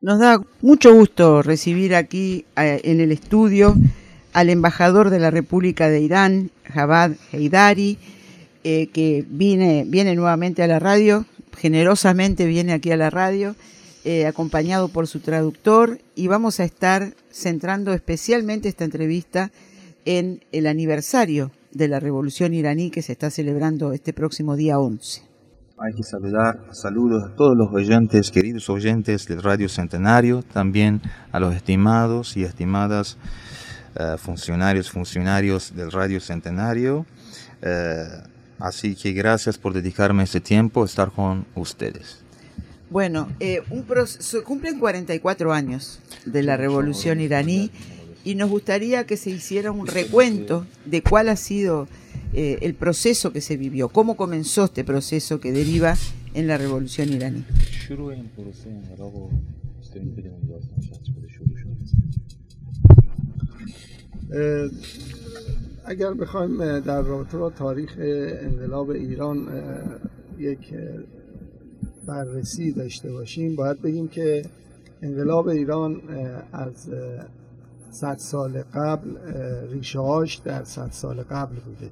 Nos da mucho gusto recibir aquí en el estudio al embajador de la República de Irán, Javad Heidari, eh, que viene, viene nuevamente a la radio, generosamente viene aquí a la radio, eh, acompañado por su traductor, y vamos a estar centrando especialmente esta entrevista en el aniversario de la Revolución iraní que se está celebrando este próximo día 11. Hay que saludar, saludos a todos los oyentes, queridos oyentes del Radio Centenario, también a los estimados y estimadas uh, funcionarios, funcionarios del Radio Centenario. Uh, así que gracias por dedicarme este tiempo a estar con ustedes. Bueno, eh, un se cumplen 44 años de la revolución iraní y nos gustaría que se hiciera un recuento de cuál ha sido eh, el proceso que se vivió, cómo comenzó este proceso que deriva en la revolución iraní. اگر بخوایم در رابطه با تاریخ انقلاب ایران یک بررسی داشته باشیم باید بگیم که انقلاب ایران از صد سال قبل ریشه در صد سال قبل بوده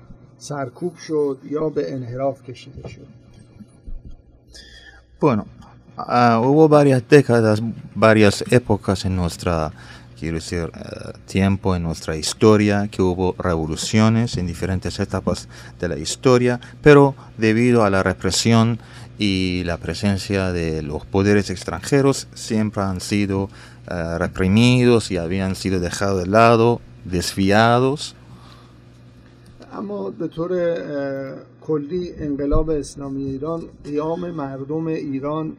سرکوب شد یا به انحراف کشیده شد Bueno, uh, hubo varias décadas, varias épocas en nuestra, quiero decir, uh, tiempo, en nuestra historia, que hubo revoluciones en diferentes etapas de la historia, pero debido a la represión y la presencia de los poderes extranjeros, siempre han sido uh, reprimidos y habían sido dejados de lado, desviados اما به طور کلی انقلاب اسلامی ایران قیام مردم ایران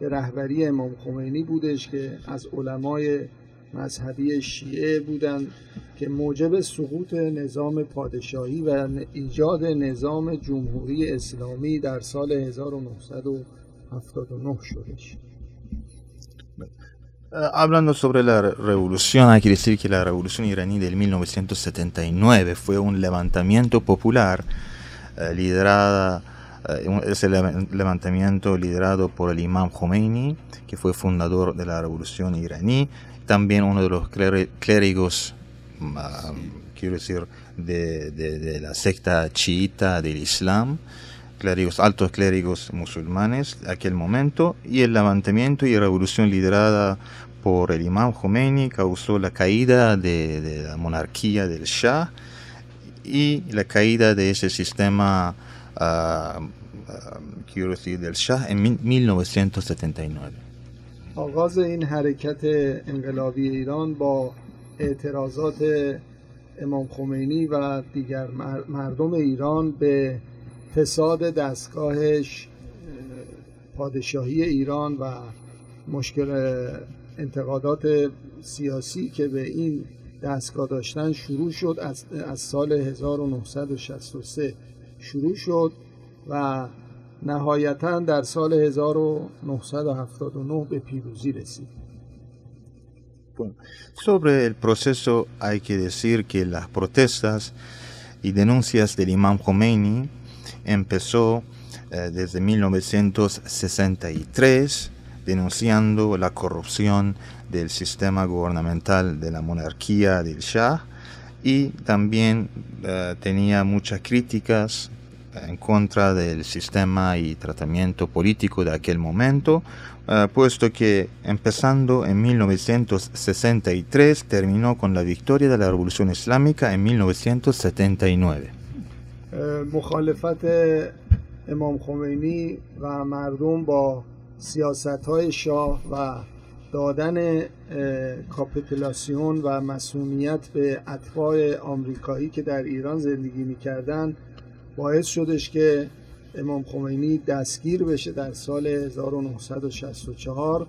به رهبری امام خمینی بودش که از علمای مذهبی شیعه بودند که موجب سقوط نظام پادشاهی و ایجاد نظام جمهوری اسلامی در سال 1979 شدش. Hablando sobre la revolución, hay que decir que la revolución iraní del 1979 fue un levantamiento popular uh, liderada, uh, ese levantamiento liderado por el imam Khomeini, que fue fundador de la revolución iraní, también uno de los clérigos, quiero decir, de, de, de la secta chiita del Islam, clérigos, altos clérigos musulmanes de aquel momento y el levantamiento y revolución liderada por el imam Khomeini causó la caída de, de la monarquía del Shah y la caída de ese sistema uh, uh, quiero decir del Shah en 1979 آغاز این حرکت انقلابی ایران با اعتراضات امام خمینی و دیگر مردم ایران به فساد دستگاهش پادشاهی ایران و مشکل انتقادات سیاسی که به این دستگاه داشتن شروع شد از, از سال 1963 شروع شد و نهایتا در سال 1979 به پیروزی رسید. Sobre el proceso hay que decir que las protestas y denuncias del imam Khomeini empezó eh, desde 1963 denunciando la corrupción del sistema gubernamental de la monarquía del Shah y también uh, tenía muchas críticas en contra del sistema y tratamiento político de aquel momento, uh, puesto que empezando en 1963 terminó con la victoria de la Revolución Islámica en 1979. مخالفت امام خمینی و مردم با سیاست های شاه و دادن کاپیتولاسیون و مسئولیت به اتباع آمریکایی که در ایران زندگی می‌کردن باعث شدش که امام خمینی دستگیر بشه در سال 1964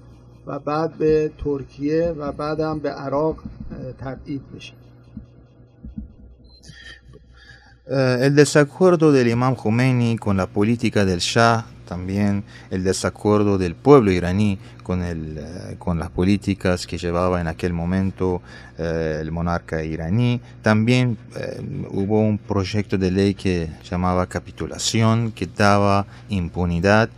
و بعد به ترکیه و بعدم به عراق تبعید بشه. El desacuerdo del imam Khomeini con la política del Shah, también el desacuerdo del pueblo iraní con, el, eh, con las políticas que llevaba en aquel momento eh, el monarca iraní. También eh, hubo un proyecto de ley que llamaba capitulación, que daba impunidad,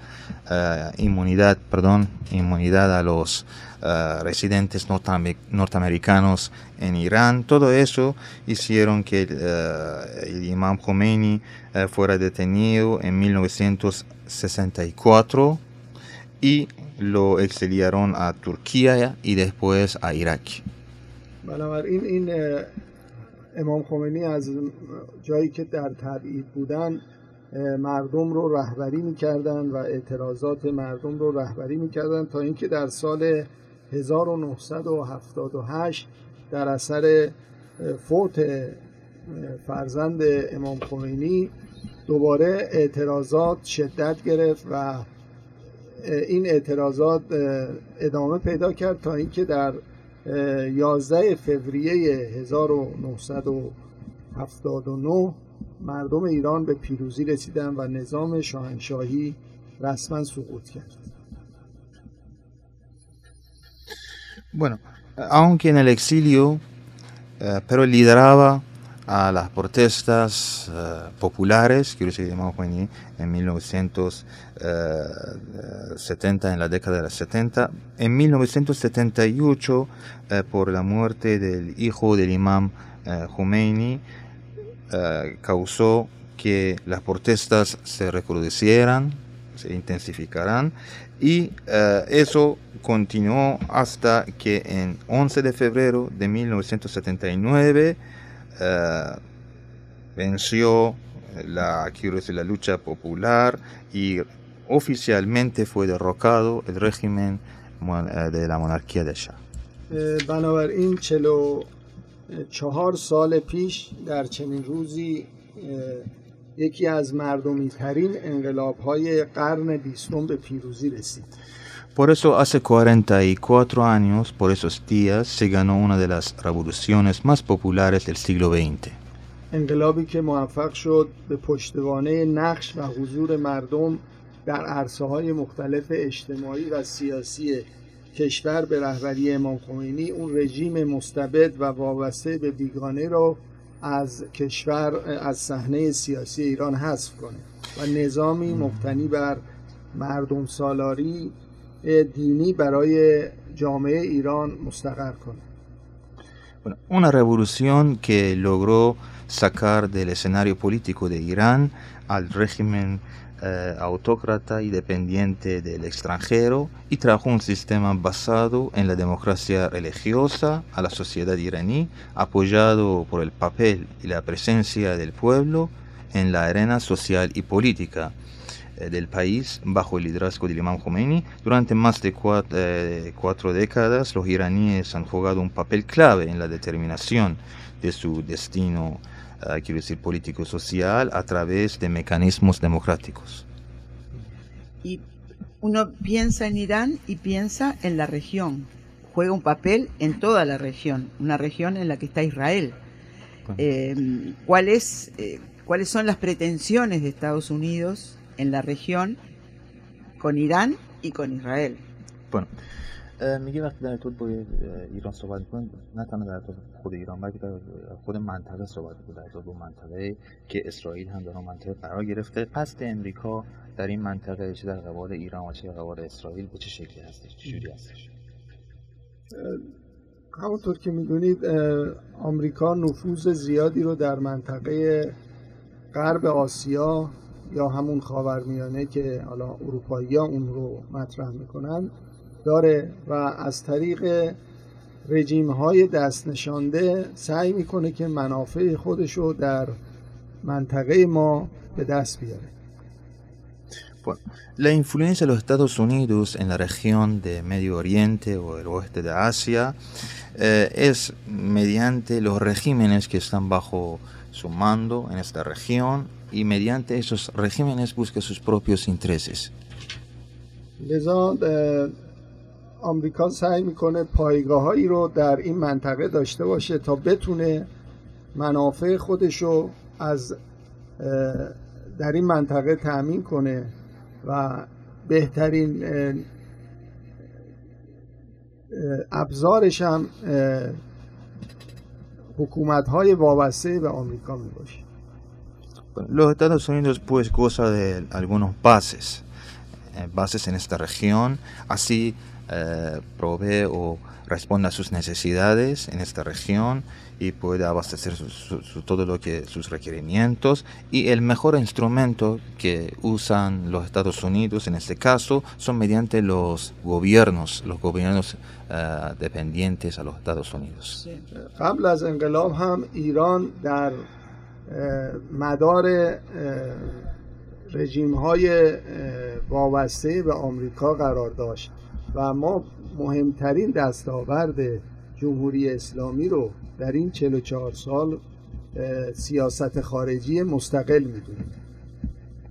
inmunidad, perdón, inmunidad a los Uh, residentes norteamericanos en Irán. Todo eso hicieron que uh, el imam Khomeini uh, fuera detenido en 1964 y lo exiliaron a Turquía y después a Irak. بنابراین این امام خمینی از جایی که در تبعید بودن مردم رو رهبری میکردن و اعتراضات مردم رو رهبری میکردن تا اینکه در سال 1978 در اثر فوت فرزند امام خمینی دوباره اعتراضات شدت گرفت و این اعتراضات ادامه پیدا کرد تا اینکه در 11 فوریه 1979 مردم ایران به پیروزی رسیدن و نظام شاهنشاهی رسما سقوط کرد. Bueno, aunque en el exilio, eh, pero lideraba a las protestas uh, populares, quiero decir, en 1970, eh, en la década de los 70. En 1978, uh, por la muerte del hijo del imam Khomeini, causó que las protestas se recrudecieran, se intensificarán y uh, eso continuó hasta que en 11 de febrero de 1979 uh, venció la, quiero decir, la lucha popular y oficialmente fue derrocado el régimen de la monarquía de Shah. بنابراین چلو چهار سال پیش در چنین روزی یکی از مردمی ترین انقلاب های قرن بیستم به پیروزی رسید. Por eso hace 44 años, por esos días, se ganó una de las revoluciones más populares del siglo XX. انقلابی که موفق شد به پشتوانه نقش و حضور مردم در عرصه های مختلف اجتماعی و سیاسی کشور به رهبری امام خمینی اون رژیم مستبد و وابسته به بیگانه را از کشور از صحنه سیاسی ایران حذف کنه و نظامی مبتنی بر مردم سالاری دینی برای جامعه ایران مستقر کنه. Una revolución que logró sacar del escenario político de Irán al régimen eh, autócrata y dependiente del extranjero y trajo un sistema basado en la democracia religiosa a la sociedad iraní, apoyado por el papel y la presencia del pueblo en la arena social y política eh, del país bajo el liderazgo del imam Khomeini. Durante más de cuatro, eh, cuatro décadas, los iraníes han jugado un papel clave en la determinación de su destino quiero decir, político-social a través de mecanismos democráticos. Y uno piensa en Irán y piensa en la región. Juega un papel en toda la región, una región en la que está Israel. Eh, ¿cuál es, eh, ¿Cuáles son las pretensiones de Estados Unidos en la región con Irán y con Israel? Bueno, میگه وقتی در طول با ایران صحبت می‌کنه نه تنها در طول خود ایران بلکه در خود منطقه صحبت می‌کنه در طول منطقه که اسرائیل هم در اون منطقه قرار گرفته. قصد امریکا در این منطقه چه در قبال ایران و چه در قبال اسرائیل به چه شکلی هستش؟ چه جوری هستش؟ همونطور که می‌دونید آمریکا نفوذ زیادی رو در منطقه غرب آسیا یا همون خاورمیانه که حالا اروپایی اون رو مطرح می‌کنن داره و از طریق رژیم های دست نشانده سعی میکنه که منافع خودش رو در منطقه ما به دست بیاره Bueno, la influencia de los Estados Unidos en la región de Medio Oriente o el oeste de Asia eh, es mediante los regímenes que están bajo su mando en esta región y mediante esos regímenes busca sus propios intereses. لذا آمریکا سعی می‌کنه پایگاه هایی رو در این منطقه داشته باشه تا بتونه منافع خودش رو از در این منطقه تأمین کنه و بهترین ابزارش هم حکومت های وابسته به آمریکا می باشه Los Estados Unidos pues goza de algunos bases, eh, bases en esta región, así eh, provee o responde a sus necesidades en esta región y puede abastecer todo lo que sus requerimientos y el mejor instrumento que usan los Estados Unidos en este caso son mediante los gobiernos los gobiernos uh, dependientes a los Estados Unidos قبل از انقلاب هم ایران در مدار رژیم های وابسته به آمریکا قرار داشت و ما مهمترین دستاورد جمهوری اسلامی رو در این 44 سال سیاست خارجی مستقل میدونیم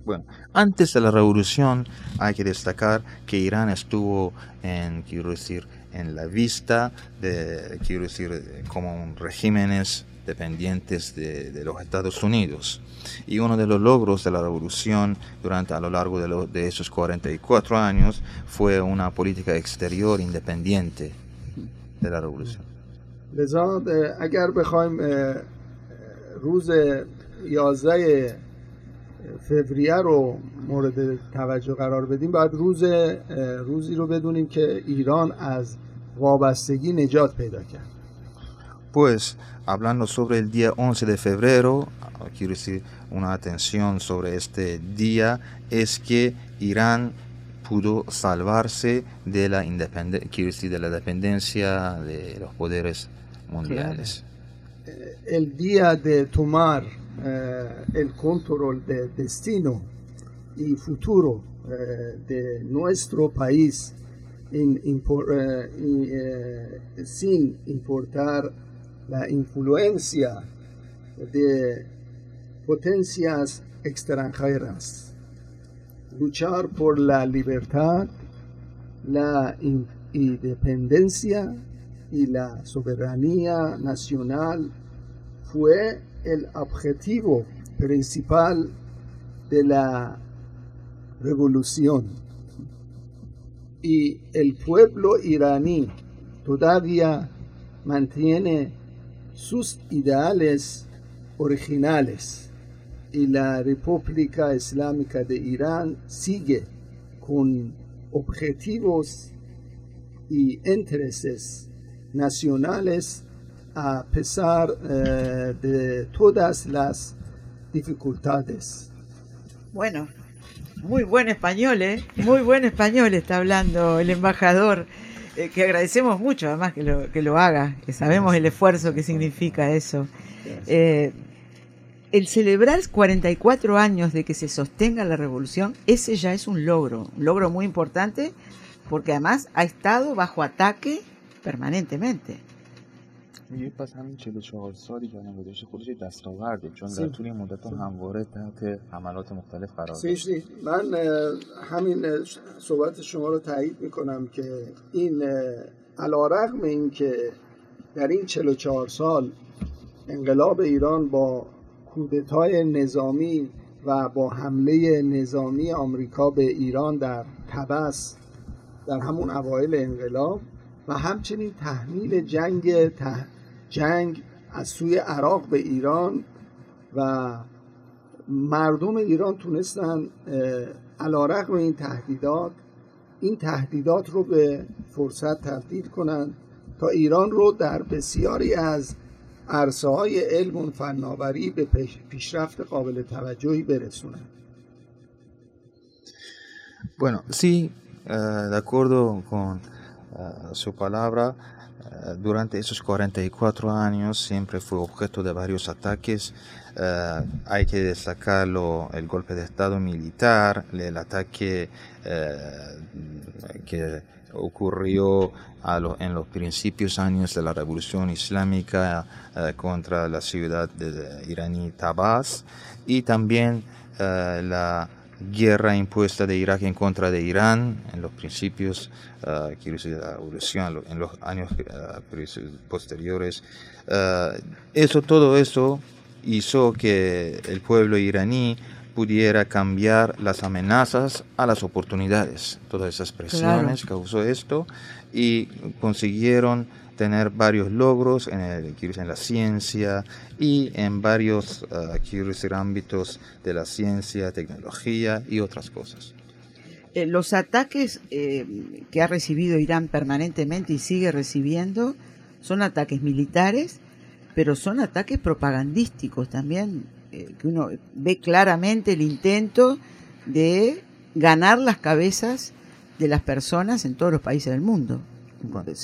Bueno, antes de la revolución hay que destacar que Irán estuvo en, quiero decir, en la vista de, quiero decir, como regímenes dependientes de, de, los Estados Unidos. Y uno de los logros de la revolución durante a lo largo de, lo, de esos 44 años fue una política exterior independiente de la revolución. لذا اگر بخوایم روز 11 فوریه رو مورد توجه قرار بدیم باید روز روزی رو بدونیم که ایران از وابستگی نجات پیدا کرد pues hablando sobre el día 11 de febrero, quiero decir una atención sobre este día, es que Irán pudo salvarse de la, quiero decir, de la dependencia de los poderes mundiales. El día de tomar eh, el control del destino y futuro eh, de nuestro país eh, sin importar la influencia de potencias extranjeras. Luchar por la libertad, la independencia y la soberanía nacional fue el objetivo principal de la revolución. Y el pueblo iraní todavía mantiene sus ideales originales y la República Islámica de Irán sigue con objetivos y intereses nacionales a pesar eh, de todas las dificultades. Bueno, muy buen español, ¿eh? Muy buen español está hablando el embajador, eh, que agradecemos mucho además que lo, que lo haga, que sabemos el esfuerzo que significa eso. Eh, el celebrar 44 años de que se sostenga la revolución, ese ya es un logro, un logro muy importante, porque además ha estado bajo ataque permanentemente. میگه پس همین 44 سالی که الان گذشته خودش دستاورده چون در طول این مدت همواره تحت حملات مختلف قرار داشته من همین صحبت شما رو تایید می‌کنم که این علا رغم این که در این 44 سال انقلاب ایران با کودتای نظامی و با حمله نظامی آمریکا به ایران در تبس در همون اوایل انقلاب و همچنین تحمیل جنگ. جنگ از سوی عراق به ایران و مردم ایران تونستن علا رقم این تهدیدات این تهدیدات رو به فرصت تبدیل کنند تا ایران رو در بسیاری از عرصه های علم و فناوری به پیشرفت قابل توجهی برسونند Bueno, sí, uh, de acuerdo con uh, su palabra, durante esos 44 años siempre fue objeto de varios ataques. hay que destacarlo el golpe de Estado militar, el ataque que ocurrió a lo, en los principios años de la revolución islámica contra la ciudad de iraní Tabas y también la guerra impuesta de Irak en contra de Irán en los principios, uh, quiero decir, la evolución en los años uh, posteriores. Uh, eso, todo eso hizo que el pueblo iraní pudiera cambiar las amenazas a las oportunidades. Todas esas presiones causó esto y consiguieron tener varios logros en, el, en la ciencia y en varios uh, ámbitos de la ciencia, tecnología y otras cosas. Eh, los ataques eh, que ha recibido Irán permanentemente y sigue recibiendo son ataques militares, pero son ataques propagandísticos también, eh, que uno ve claramente el intento de ganar las cabezas de las personas en todos los países del mundo.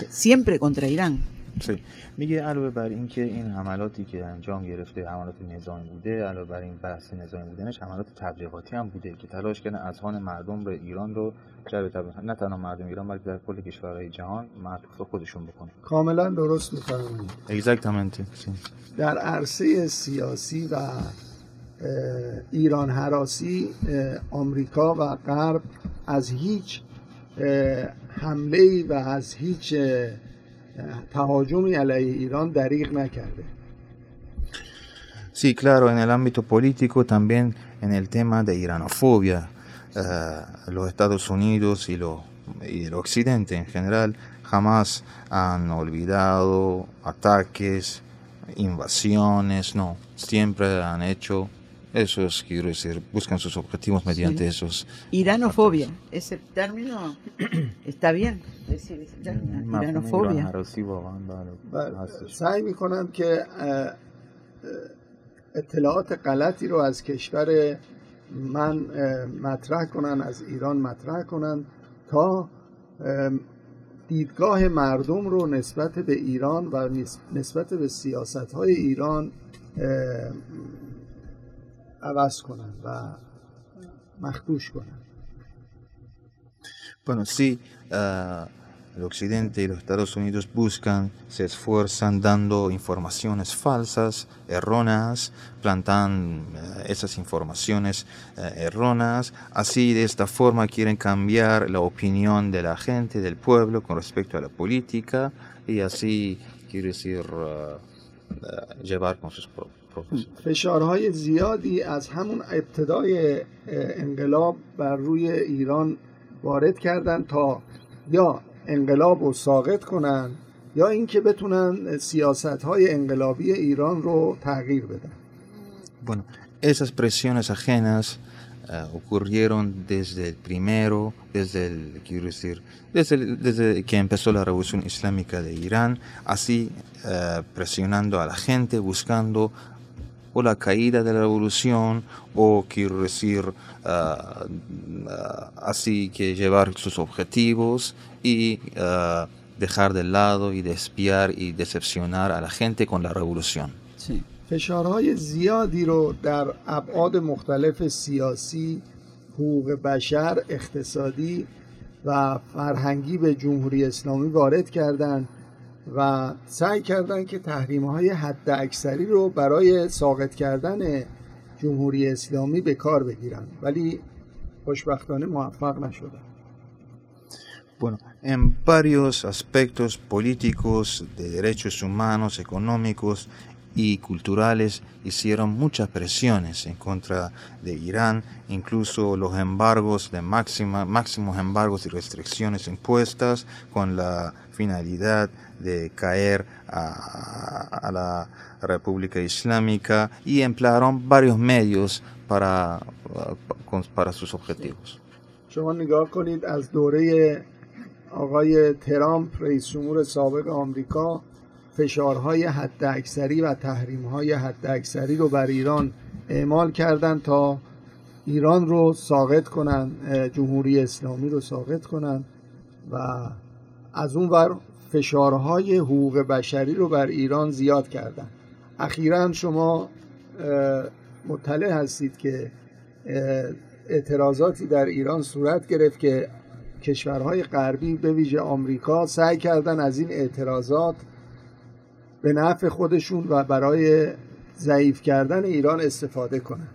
Siempre contra Irán. Sí. میگه علاوه بر اینکه این حملاتی که انجام گرفته حملات نظامی بوده علاوه بر این بحث نظامی بودنش حملات تبلیغاتی هم بوده که تلاش کردن اذهان مردم به ایران رو جلب تبلیغ نه تنها مردم ایران بلکه در کل کشورهای جهان معطوف خودشون بکنه کاملا درست میفرمایید Exactamente. Sí. در عرصه سیاسی و ایران حراسی آمریکا و غرب از هیچ حمله و از هیچ تهاجمی علیه ایران دریغ نکرده Sí, claro, en el ámbito político también en el tema de iranofobia, eh, los Estados Unidos y, lo, y el Occidente en general jamás han olvidado ataques, invasiones, no, siempre han hecho Eso es, quiero decir, buscan sus objetivos mediante sí. esos. Iranofobia, ese término está bien. Decir ese término, iranofobia. سعی می‌کنم که اطلاعات غلطی رو از کشور من مطرح کنن از ایران مطرح کنن تا دیدگاه مردم رو نسبت به ایران و نسبت به سیاست های ایران عوض کنن و مخدوش کنن Bueno, sí, uh, el Occidente y los Estados Unidos buscan, se esfuerzan dando informaciones falsas, erróneas, plantan uh, esas informaciones uh, erróneas, así de esta forma quieren cambiar la opinión de la gente, del pueblo con respecto a la política y así, quiere decir, llevar con sus propios فشارهای زیادی از همون ابتدای انقلاب بر روی ایران وارد کردن تا یا انقلاب رو ساقط کنن یا اینکه بتونن سیاست های انقلابی ایران رو تغییر بدن Bueno, esas presiones ajenas uh, ocurrieron desde el primero, desde el, quiero decir, desde, desde, que empezó la revolución islámica de Irán, así uh, presionando a la gente, buscando o la caída de la revolución o quiero decir uh, uh, así que llevar sus objetivos y uh, dejar de lado y despiar y decepcionar a la gente con la revolución. Sí. فشارهای زیادی رو در ابعاد مختلف سیاسی، حقوق بشر، اقتصادی و فرهنگی به جمهوری اسلامی وارد کردند و سعی کردن که تحریم های حد اکثری رو برای ساقط کردن جمهوری اسلامی به کار بگیرن ولی خوشبختانه موفق نشدن Bueno, en varios aspectos políticos, de derechos humanos, económicos y culturales hicieron muchas presiones en contra de Irán, incluso los embargos de máxima, máximos embargos y restricciones impuestas con la finalidad de caer a, a la República Islámica y emplearon varios medios para, para sus objetivos. شما نگاه کنید از دوره آقای ترامپ رئیس جمهور سابق آمریکا فشارهای حد اکثری و تحریمهای حد اکثری رو بر ایران اعمال کردن تا ایران رو ساقط کنن جمهوری اسلامی رو ساقط کنن و از اون ور فشارهای حقوق بشری رو بر ایران زیاد کردن. اخیرا شما مطلع هستید که اعتراضاتی در ایران صورت گرفت که کشورهای غربی به ویژه آمریکا سعی کردن از این اعتراضات به نفع خودشون و برای ضعیف کردن ایران استفاده کنن.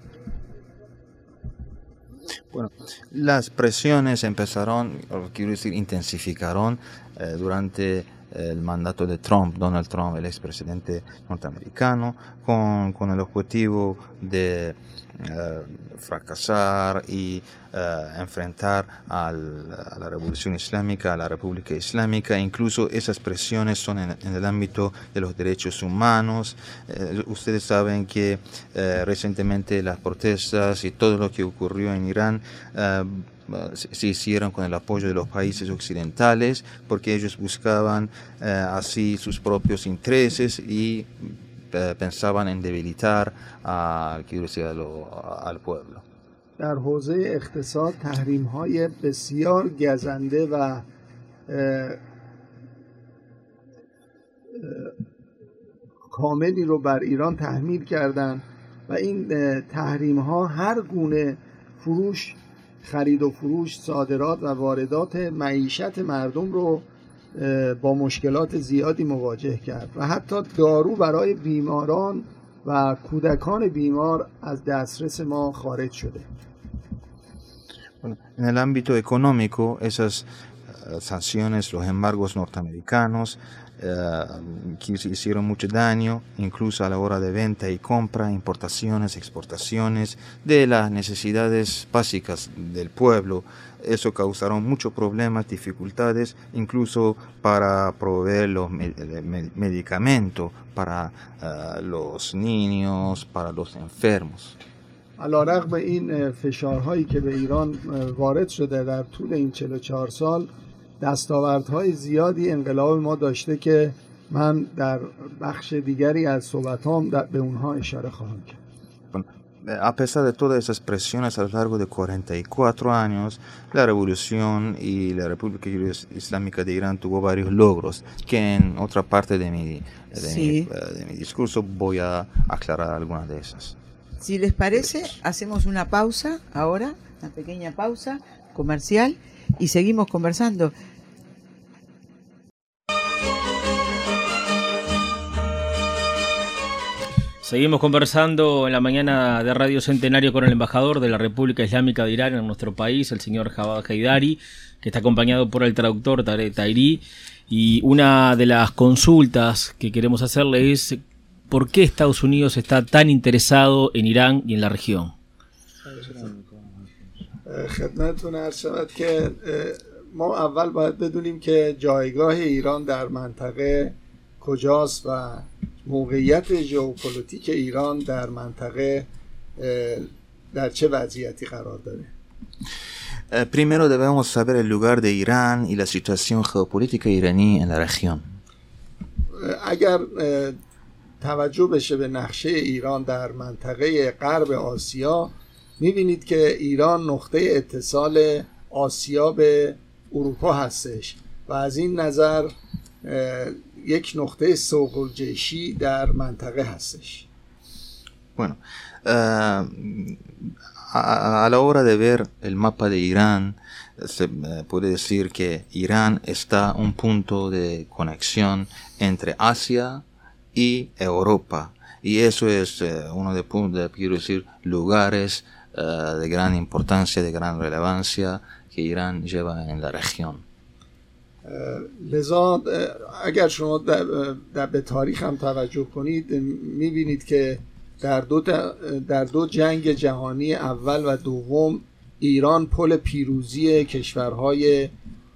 Bueno, las presiones empezaron, quiero decir, intensificaron eh, durante el mandato de Trump, Donald Trump, el expresidente norteamericano, con, con el objetivo de eh, fracasar y eh, enfrentar a la revolución islámica, a la república islámica. Incluso esas presiones son en, el ámbito de los derechos humanos. Eh, ustedes saben que recientemente las protestas y todo lo que ocurrió en Irán se hicieron con el apoyo de los países occidentales porque ellos buscaban así sus propios intereses y pensaban en debilitar a, al pueblo. در حوزه اقتصاد تحریم های بسیار گزنده و کاملی رو بر ایران تحمیل کردند و این تحریم ها هر گونه فروش خرید و فروش صادرات و واردات معیشت مردم رو با مشکلات زیادی مواجه کرد و حتی دارو برای بیماران و کودکان بیمار از دسترس ما خارج شده. En el ámbito económico, esas sanciones, los embargos norteamericanos, eh, que hicieron mucho daño, incluso a la hora de venta y compra, importaciones, exportaciones, de las necesidades básicas del pueblo, Eso causaron muchos problemas, dificultades, incluso para proveer los medicamentos para uh, los niños, para los enfermos. علا رقم این فشارهایی که به ایران وارد شده در طول این 44 سال دستاوردهای زیادی انقلاب ما داشته که من در بخش دیگری از صحبتام به اونها اشاره خواهم کرد. a pesar de todas esas presiones a lo largo de 44 años, la revolución y la República Islámica de Irán tuvo varios logros que en otra parte de mi, de, mi, eh, de mi, discurso voy a aclarar algunas de esas. Si les parece, hacemos una pausa ahora, una pequeña pausa comercial y seguimos conversando. Seguimos conversando en la mañana de Radio Centenario con el embajador de la República Islámica de Irán en nuestro país, el señor Javad Haidari, que está acompañado por el traductor Tarek Tairi. Y una de las consultas que queremos hacerle es por qué Estados Unidos está tan interesado en Irán y en la región. موقعیت ژئوپلیتیک ایران در منطقه در چه وضعیتی قرار داره Primero debemos saber el lugar de Irán y la situación geopolítica iraní en la región. اگر توجه بشه به نقشه ایران در منطقه غرب آسیا می‌بینید که ایران نقطه اتصال آسیا به اروپا هستش و از این نظر یک نقطه سوق الجیشی در منطقه هستش Bueno, uh, a, a, la hora de ver el mapa de Irán, se uh, puede decir que Irán está un punto de conexión entre Asia y Europa. Y eso es uh, uno de, de, quiero decir, lugares de gran importancia, de gran relevancia que Irán lleva en la región. لذا اگر شما در, به تاریخ هم توجه کنید می‌بینید که در دو, در دو جنگ جهانی اول و دوم ایران پل پیروزی کشورهای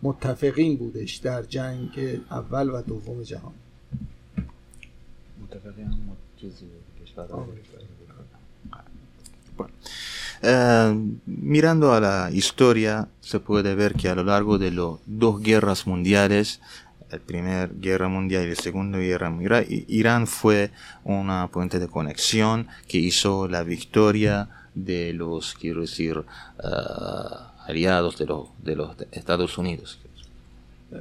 متفقین بودش در جنگ اول و دوم جهان. متفقین mirando a la historia, se puede ver que a lo largo de las dos guerras mundiales, la primera guerra mundial y la segunda guerra mundial, Irán fue una puente de conexión que hizo la victoria de los, quiero decir, uh, aliados de, los de los Estados Unidos,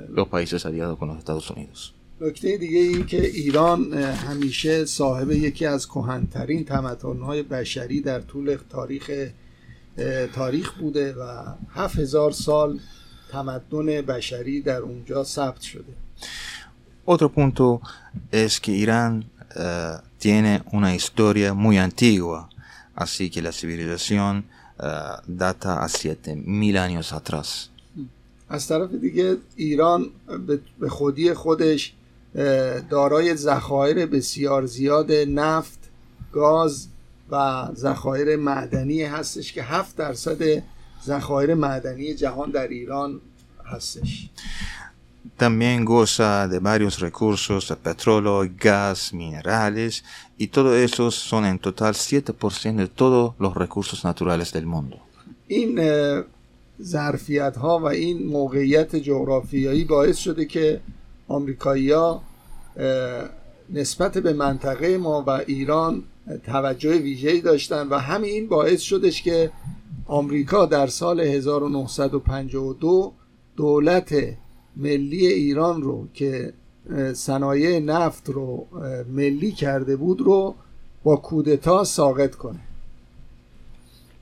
los países aliados con los Estados Unidos. نکته دیگه این که ایران همیشه صاحب یکی از کهنترین تمدن‌های بشری در طول تاریخ تاریخ بوده و 7000 سال تمدن بشری در اونجا ثبت شده Otro punto es que Irán uh, tiene una historia muy antigua, así que la civilización data a 7000 años atrás. از طرف دیگه ایران به خودی خودش دارای ذخایر بسیار زیاد نفت گاز و ذخایر معدنی هستش که 7 درصد ذخایر معدنی جهان در ایران هستش también goza de varios recursos de petróleo, gas, minerales y todo eso son en total 7% de todos los recursos naturales del mundo. این ظرفیت ها و این موقعیت جغرافیایی باعث شده که آمریکایی‌ها نسبت به منطقه ما و ایران توجه ویژه‌ای داشتن و همین باعث شدش که آمریکا در سال 1952 دولت ملی ایران رو که صنایع نفت رو ملی کرده بود رو با کودتا ساقط کنه.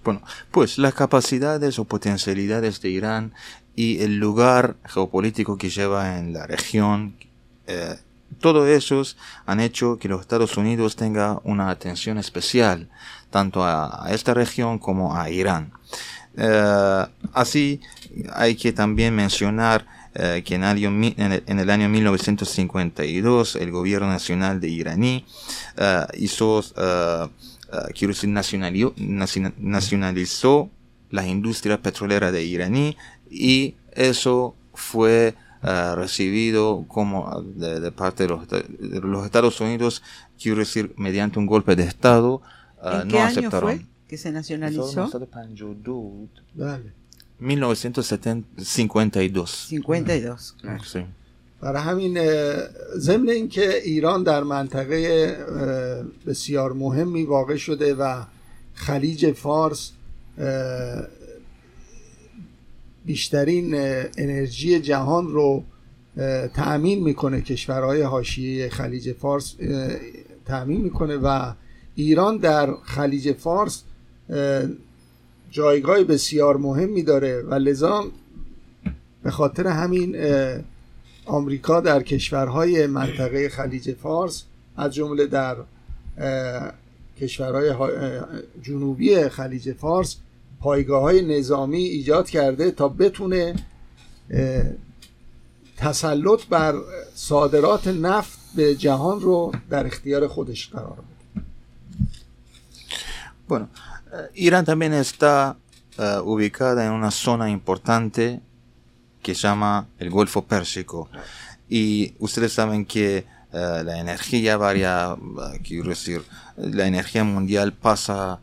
Bueno, pues las capacidades o potencialidades de Irán y el lugar geopolítico que lleva en la región, eh, todo esos han hecho que los Estados Unidos tengan una atención especial tanto a, esta región como a Irán. Eh, así hay que también mencionar eh, que en, el, año 1952 el gobierno nacional de iraní uh, hizo, quiero decir, nacionalizó, nacionalizó la industria petrolera de iraní y eso fue uh, recibido como de, de, parte de los, de los, Estados Unidos, quiero decir, mediante un golpe de Estado, ¿En qué no año aceptaron. fue que se nacionalizó? 1952 52 claro. sí. برای همین ضمن اینکه ایران در منطقه بسیار مهمی واقع شده و خلیج فارس بیشترین انرژی جهان رو تأمین می‌کنه کشورهای حاشیه خلیج فارس تأمین می‌کنه و ایران در خلیج فارس جایگاه بسیار مهمی داره و لذا به خاطر همین آمریکا در کشورهای منطقه خلیج فارس از جمله در کشورهای جنوبی خلیج فارس پایگاه های نظامی ایجاد کرده تا بتونه تسلط بر صادرات نفت به جهان رو در اختیار خودش قرار بده Bueno, Irán también está uh, ubicada en una zona importante que se llama el Golfo Pérsico. Y ustedes saben que uh, la energía varia, uh, quiero decir, la energía mundial pasa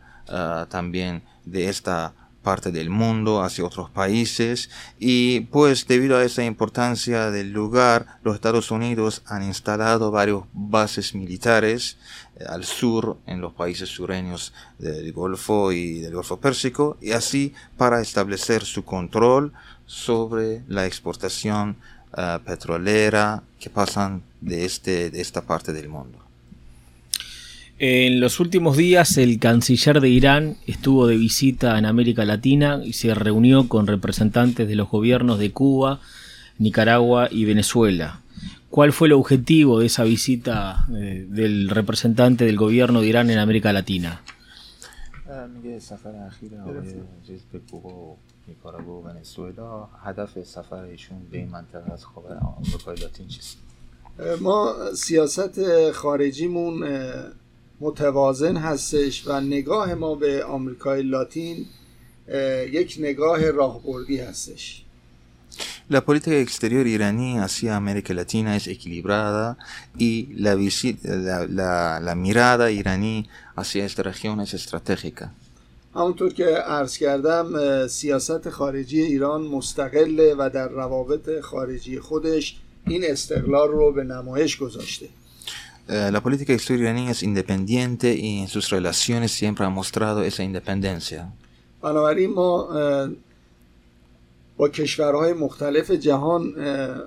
también de esta parte del mundo hacia otros países y pues debido a esa importancia del lugar los Estados Unidos han instalado varios bases militares eh, al sur en los países sureños del Golfo y del Golfo Pérsico y así para establecer su control sobre la exportación uh, petrolera que pasan de, este, de esta parte del mundo. En los últimos días el canciller de Irán estuvo de visita en América Latina y se reunió con representantes de los gobiernos de Cuba, Nicaragua y Venezuela. ¿Cuál fue el objetivo de esa visita eh, del representante del gobierno de Irán en América Latina? میگه سفر اخیر آقای چیز به کوبا و نیکاراگوآ و ونزوئلا هدف سفر ایشون به این منطقه از خاور آمریکای لاتین چیست ما سیاست خارجیمون متوازن هستش و نگاه ما به آمریکای لاتین یک نگاه راهبردی هستش La política exterior iraní hacia América Latina es equilibrada y la, la, la, la mirada iraní hacia esta región es estratégica. همونطور که عرض کردم سیاست خارجی ایران مستقله و در روابط خارجی خودش این استقلال رو به نمایش گذاشته. la política exterior iraní es independiente y en sus relaciones siempre ha mostrado esa independencia. بنابراین ما با کشورهای مختلف جهان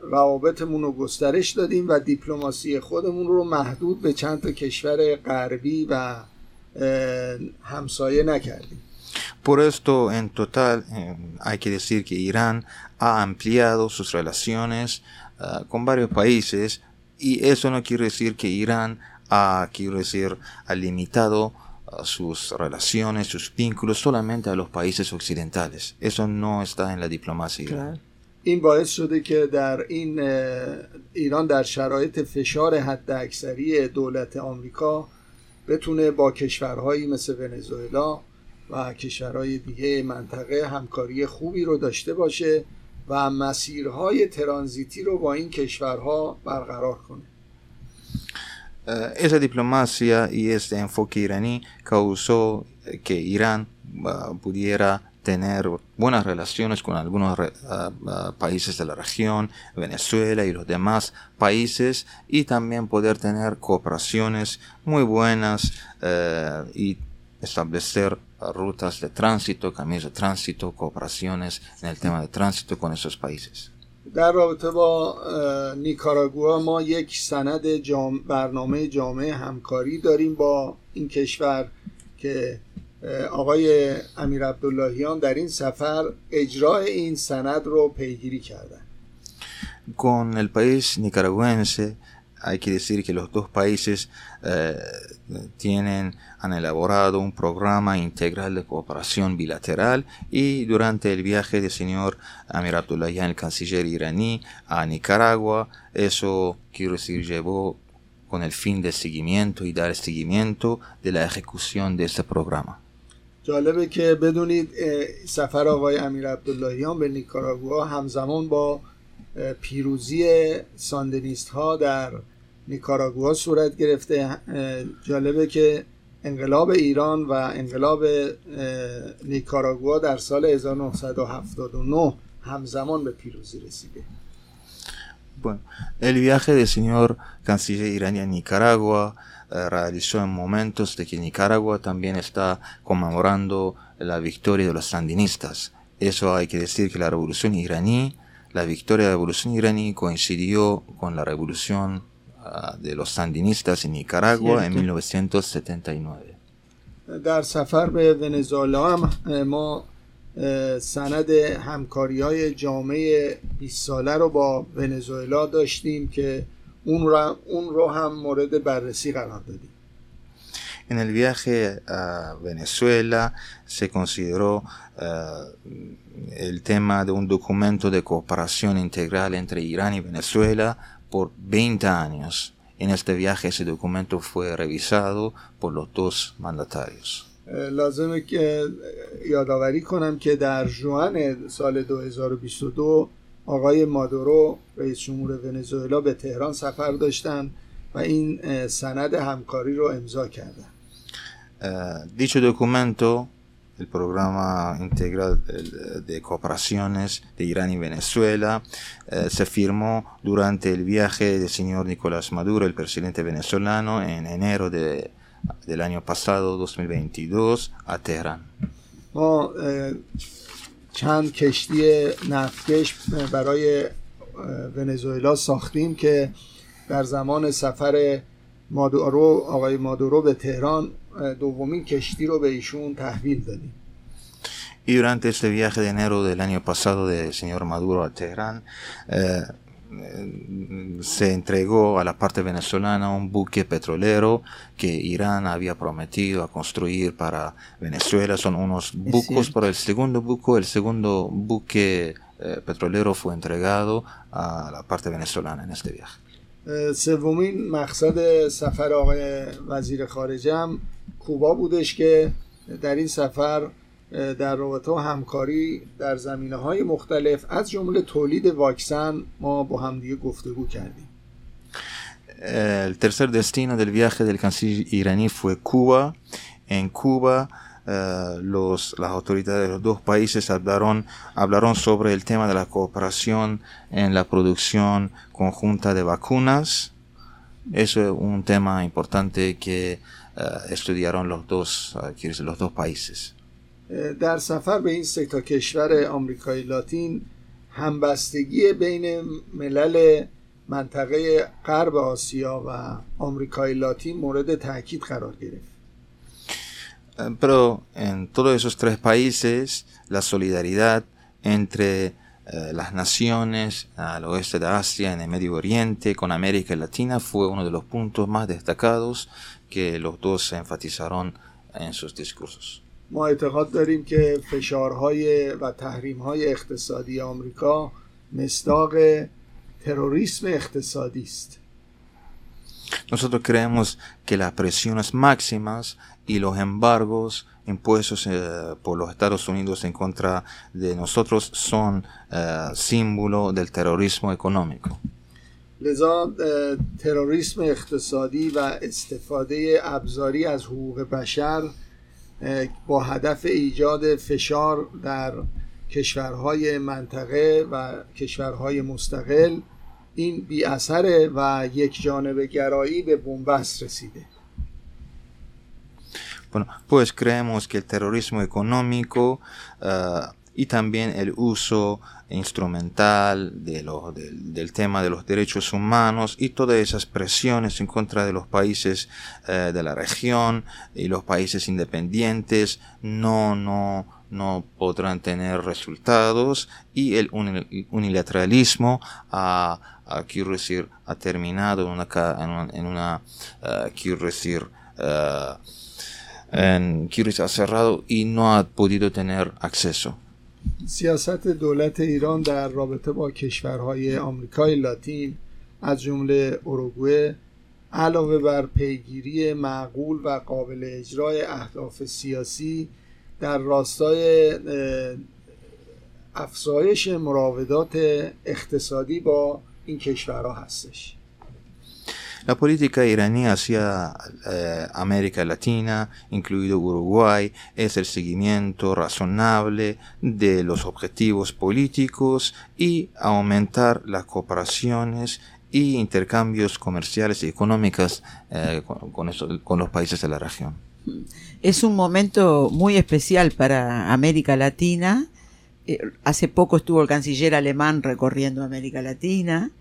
روابطمون رو گسترش دادیم و دیپلماسی خودمون رو محدود به چند تا کشور غربی و همسایه نکردیم. Por esto, en total, eh, hay que decir que Irán ha ampliado sus relaciones uh, con varios países y eso no quiere decir que Irán ha, quiero decir, ha limitado sus relaciones, sus vínculos solamente a los países occidentales. Eso no está en la diplomacia. این باعث شده که در این ایران در شرایط فشار حد اکثری دولت آمریکا بتونه با کشورهایی مثل ونزوئلا و کشورهای دیگه منطقه همکاری خوبی رو داشته باشه و مسیرهای ترانزیتی رو با این کشورها برقرار کنه esa diplomacia y este enfoque iraní causó que Irán pudiera tener buenas relaciones con algunos países de la región, Venezuela y los demás países, y también poder tener cooperaciones muy buenas y establecer rutas de tránsito, caminos de tránsito, cooperaciones en el tema de tránsito con esos países. در رابطه با نیکاراگوا ما یک سند جام برنامه جامعه همکاری داریم با این کشور که آقای امیر عبداللهیان در این سفر اجرای این سند رو پیگیری کردن Con el país nicaragüense hay que decir que los dos países eh, tienen, han elaborado un programa integral de cooperación bilateral y durante el viaje del señor Amir Abdullahian, el canciller iraní, a Nicaragua, eso, quiero decir, llevó con el fin de seguimiento y dar seguimiento de la ejecución de este programa. جالبه که بدونید سفر آقای امیر عبداللهیان به نیکاراگوا همزمان با پیروزی ساندنیست ها در نیکاراگوا صورت گرفته جالبه که انقلاب ایران و انقلاب نیکاراگوا در سال 1979 همزمان به پیروزی رسیده Bueno, el viaje del señor canciller iraní a Nicaragua eh, realizó en momentos de que Nicaragua también está conmemorando la victoria de los sandinistas. Eso hay que decir que la revolución iraní, la victoria de la revolución iraní coincidió con la revolución de los sandinistas en Nicaragua en 1979. در سفر به ونزوئلا هم ما سند همکاری های جامعه 20 ساله رو با ونزوئلا داشتیم که اون رو, اون رو هم مورد بررسی قرار دادیم En el viaje a Venezuela se consideró uh, el tema de un documento de cooperación integral entre Irán y Venezuela por 20 años. En este viaje ese documento fue revisado por los dos mandatarios. لازمه که یادآوری کنم که در جوان سال 2022 آقای مادورو رئیس جمهور ونزوئلا به تهران سفر داشتن و این سند همکاری رو امضا کردن. dicho documento el programa integral de cooperaciones de Irán y Venezuela, eh, se firmó durante el viaje del señor Nicolás Maduro, el presidente venezolano, en enero de, del año pasado, 2022, a Teherán. ما چند کشتی نفتکش برای ونزوئلا ساختیم که در زمان سفر مادورو آقای مادورو به تهران دومین کشتی رو به ایشون تحویل دادیم Y durante este viaje de enero del año pasado del señor Maduro a Teherán, eh, se entregó a la parte venezolana un buque petrolero que Irán había prometido a construir para Venezuela. Son unos bucos, pero el segundo buque, el segundo buque eh, petrolero fue entregado a la parte venezolana en este viaje. سومین مقصد سفر آقای وزیر خارجه هم کوبا بودش که در این سفر در رابطه و همکاری در زمینه های مختلف از جمله تولید واکسن ما با همدیگه گفتگو کردیم El tercer destino del viaje del canciller iraní fue Cuba. En Cuba, eh, los, las autoridades de los dos países hablaron, hablaron sobre el tema de la cooperación en la producción conjunta de vacunas. Eso es un tema importante que uh, estudiaron los dos, uh, los dos países. در سفر به این سه تا کشور آمریکای لاتین همبستگی بین ملل منطقه غرب آسیا و آمریکای لاتین مورد تاکید قرار گرفت Pero en todos esos tres países, la solidaridad entre eh, las naciones al oeste de Asia, en el Medio Oriente, con América Latina, fue uno de los puntos más destacados que los dos enfatizaron en sus discursos. ما اعتقاد داریم که فشارهای و تحریمهای اقتصادی آمریکا مصداق تروریسم اقتصادی است. Nosotros creemos que las presiones máximas y los embargos impuestos eh, por los Estados Unidos en contra de nosotros son eh, símbolo del terrorismo económico. لذا تروریسم اقتصادی و استفاده ابزاری از حقوق بشر با هدف ایجاد فشار در کشورهای منطقه و کشورهای مستقل این بی اثره و یک جانب گرایی به بنبست رسیده bueno, pues creemos que el terrorismo económico uh, y también el uso instrumental de del tema de los derechos humanos y todas esas presiones en contra de los países uh, de la región y los países independientes no, no, no podrán tener resultados y el unilateralismo ha, ha, quiero decir, ha terminado en una, en una, uh, quiero decir, uh, en, ha cerrado y no ha podido tener acceso. سیاست دولت ایران در رابطه با کشورهای آمریکای لاتین از جمله اروگوئه علاوه بر پیگیری معقول و قابل اجرای اهداف سیاسی در راستای افزایش مراودات اقتصادی با این کشورها هستش La política iraní hacia eh, América Latina, incluido Uruguay, es el seguimiento razonable de los objetivos políticos y aumentar las cooperaciones y intercambios comerciales y económicos eh, con, los países de la región. Es un momento muy especial para América Latina. Eh, hace poco estuvo el canciller alemán recorriendo América Latina.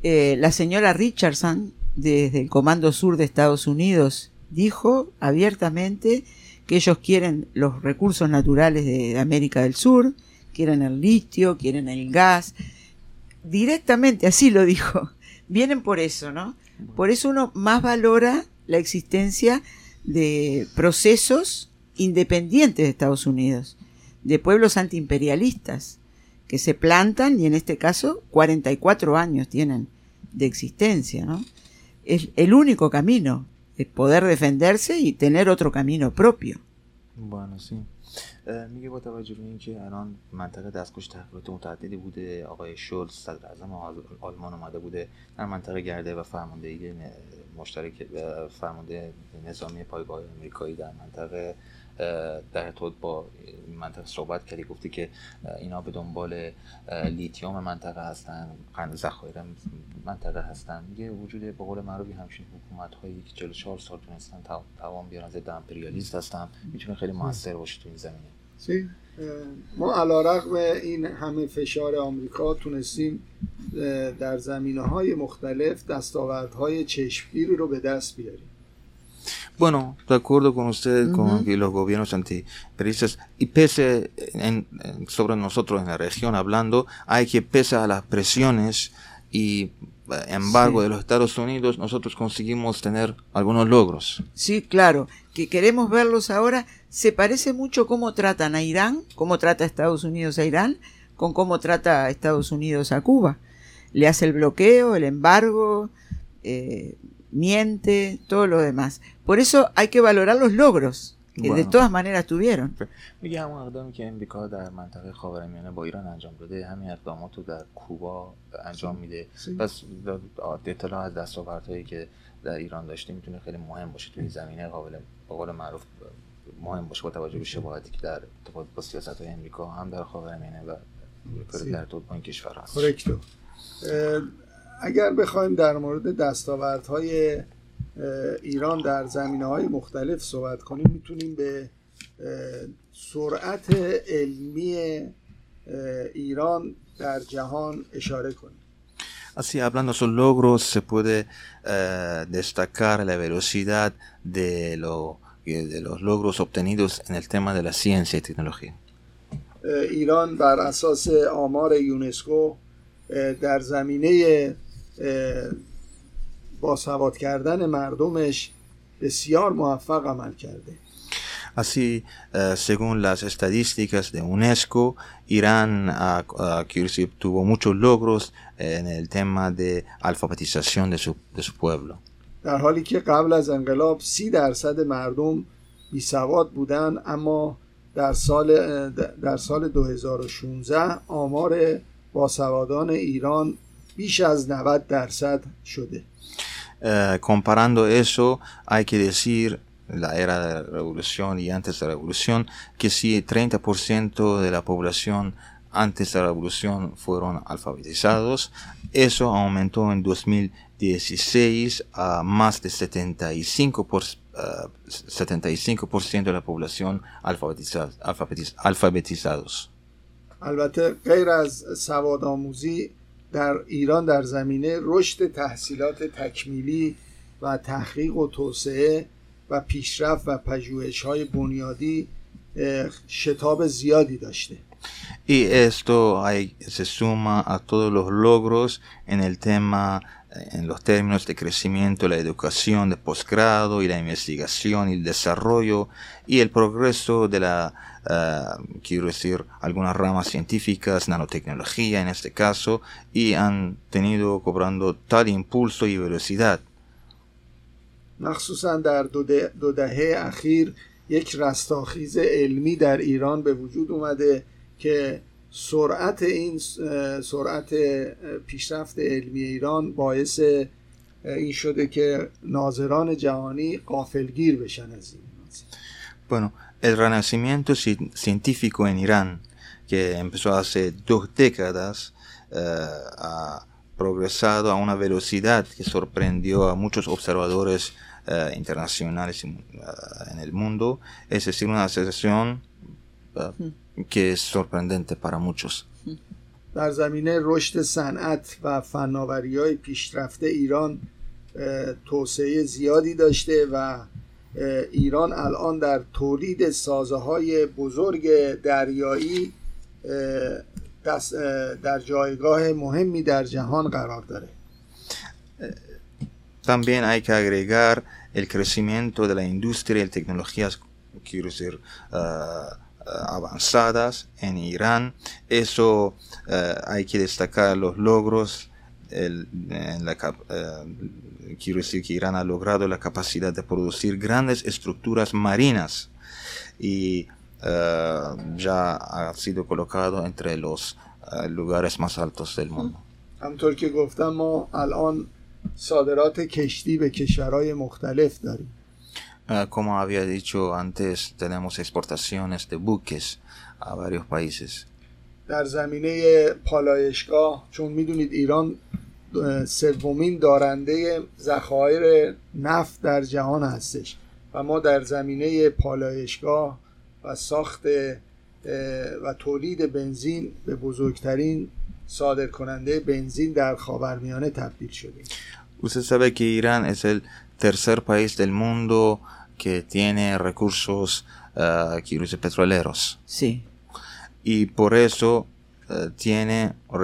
La señora Richardson, desde el Comando Sur de Estados Unidos, dijo abiertamente que ellos quieren los recursos naturales de América del Sur, quieren el litio, quieren el gas. Directamente, así lo dijo. Vienen por eso, ¿no? Por eso uno más valora la existencia de procesos independientes de Estados Unidos, de pueblos antiimperialistas que se plantan y en este caso 44 años tienen de existencia, ¿no? Es el único camino, es poder defenderse y tener otro camino propio. Bueno, sí. میگه با توجه به اینکه الان منطقه دستکش تحقیقات متعددی بوده آقای شولز صدر اعظم آلمان اومده بوده در منطقه گرده و فرماندهی مشترک فرمانده نظامی پایگاه آمریکایی در منطقه در ارتباط با منطقه صحبت کردی گفتی که اینا به دنبال لیتیوم منطقه هستن ذخایر منطقه هستن. میگه وجود به قول معروفی همچین حکومت هایی که 44 سال تونستن توان بیارن ضد امپریالیست هستن می‌تونه خیلی موثر باشه تو این زمینه. سی ما علا رقم این همه فشار آمریکا تونستیم در زمینه های مختلف دستاوردهای چشمگیری رو به دست بیاریم. Bueno, de acuerdo con usted, uh -huh. con que los gobiernos antiperistas, y pese en, en, sobre nosotros en la región hablando, hay que pese a las presiones y embargo sí. de los Estados Unidos, nosotros conseguimos tener algunos logros. Sí, claro, que queremos verlos ahora. Se parece mucho cómo tratan a Irán, cómo trata Estados Unidos a Irán, con cómo trata a Estados Unidos a Cuba. Le hace el bloqueo, el embargo, eh, miente, todo lo demás. Por eso hay que valorar los logros que bueno. de todas maneras tuvieron. میگه همون اقدامی که امریکا در منطقه خاورمیانه با ایران انجام داده همین اقدامات رو در کوبا انجام میده. پس اطلاع از دستاوردهایی که در ایران داشته می‌تونه خیلی مهم باشه توی زمینه قابل به قول معروف مهم باشه با توجه به شباهتی که در ارتباط با سیاست های امریکا هم در خاورمیانه و در با این کشور هست. اگر بخوایم در مورد دستاوردهای ایران در زمینه های مختلف صحبت کنیم می‌تونیم به سرعت علمی ایران در جهان اشاره کنیم Así, hablando de sus logros, se puede uh, destacar la velocidad de, lo, de los logros obtenidos en el tema de la ciencia y tecnología. ایران بر اساس آمار یونسکو در زمینه باسواد کردن مردمش بسیار موفق عمل کرده Así, eh, según las estadísticas de UNESCO, Irán ha, tuvo muchos logros en el tema de alfabetización de su, de su pueblo. در حالی که قبل از انقلاب سی درصد مردم بی سواد بودن اما در سال در سال 2016 آمار باسوادان ایران بیش از 90 درصد شده. comparando eso, hay que decir la era de la revolución y antes de la revolución, que si 30% de la población antes de la revolución fueron alfabetizados, eso aumentó en 2016 a más de 75%, por, uh, 75 de la población alfabetizados. alfabetizados. البته غیر از سواد آموزی در ایران در زمینه رشد تحصیلات تکمیلی و تحقیق و توسعه و پیشرفت و پژوهش های بنیادی شتاب زیادی داشته. Y esto hay, se suma a todos los logros en el tema, en los términos de crecimiento, la educación de posgrado y la investigación y el desarrollo y el progreso de la, uh, quiero decir, algunas ramas científicas, nanotecnología en este caso, y han tenido cobrando tal impulso y velocidad. مخصوصا در دو, ده، دو دهه اخیر یک رستاخیز علمی در ایران به وجود اومده که سرعت این سرعت پیشرفت علمی ایران باعث این شده که ناظران جهانی قافلگیر بشن از این Bueno, el renacimiento científico en Irán, que empezó hace dos décadas, eh, ha progresado a una velocidad que sorprendió a muchos observadores eh, internacionales uh, en el mundo, es decir, una sensación uh, que es sorprendente para muchos. در زمینه رشد صنعت و فناوری های پیشرفته ایران توسعه زیادی داشته و ایران الان در تولید سازه های بزرگ دریایی در جایگاه مهمی در جهان قرار داره También hay que agregar el crecimiento de la industria y tecnologías, quiero decir, uh, avanzadas en Irán. Eso uh, hay que destacar los logros. El, en la, uh, quiero decir que Irán ha logrado la capacidad de producir grandes estructuras marinas y ya ha sido colocado entre los lugares más altos del mundo. صادرات کشتی به کشورهای مختلف داریم como había dicho antes, tenemos exportaciones de buques a varios países. در زمینه پالایشگاه چون می‌دونید ایران سومین دارنده ذخایر نفت در جهان هستش و ما در زمینه پالایشگاه و ساخت و تولید بنزین به بزرگترین صادر کننده بنزین در خاورمیانه تبدیل شدیم Usted sabe que Irán es el tercer país del mundo que tiene recursos uh, petroleros. Sí. Y por eso uh, tiene uh,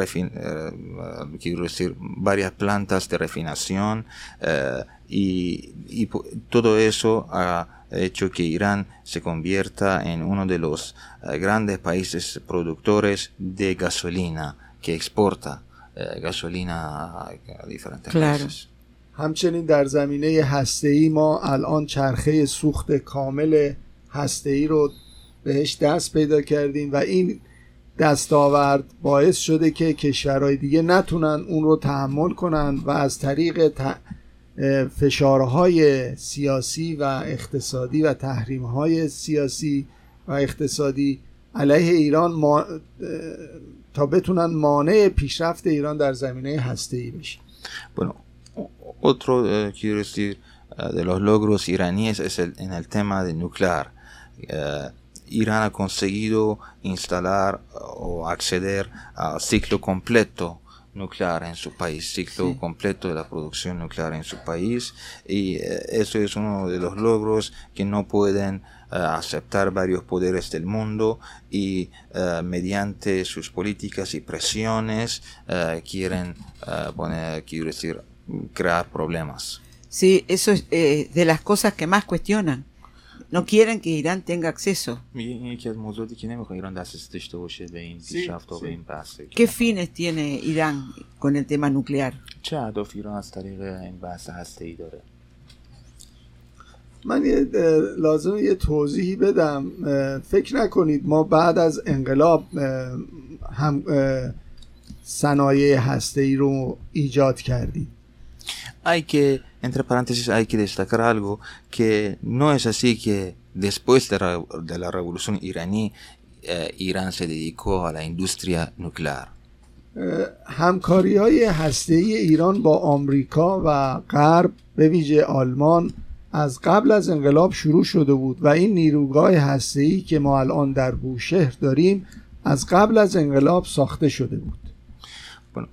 quiero decir, varias plantas de refinación y, y, todo eso ha hecho que Irán se convierta en uno de los grandes países productores de gasolina que exporta gasolina a diferentes países. همچنین در زمینه هسته ما الان چرخه سوخت کامل هسته ای رو بهش دست پیدا کردیم و این دستاورد باعث شده که کشورهای دیگه نتونن اون رو تحمل کنن و از طریق فشارهای سیاسی و اقتصادی و تحریمهای سیاسی و اقتصادی علیه ایران ما... تا بتونن مانع پیشرفت ایران در زمینه هسته ای بشن bueno, otro eh, quiero decir eh, de los logros iraníes es el, en el tema de nuclear eh, Irán ha conseguido instalar o acceder al ciclo completo nuclear en su país, ciclo sí. completo de la producción nuclear en su país y eso es uno de los logros que no pueden aceptar varios poderes del mundo y uh, mediante sus políticas y presiones uh, quieren poner, quiero decir, crear problemas. Sí, eso es eh, de las cosas que más cuestionan no quieren que Irán tenga acceso. میگه این یکی از موضوعاتی که نمیخواد ایران دسترسی داشته باشه به این پیشرفت و به این بحث ¿Qué fines tiene Irán con el tema nuclear? چه اهداف ایران از طریق این بحث هسته ای داره من یه اه، لازم یه توضیحی بدم اه، فکر نکنید ما بعد از انقلاب اه، هم اه، صنایع هسته ای رو ایجاد کردیم Hay que, entre paréntesis, hay que destacar algo que no es así que después de la, de la revolución iraní, eh, Irán se dedicó a la industria nuclear. همکاری های هسته ای ایران با آمریکا و غرب به ویژه آلمان از قبل از انقلاب شروع شده بود و این نیروگاه هسته ای که ما الان در بوشهر داریم از قبل از انقلاب ساخته شده بود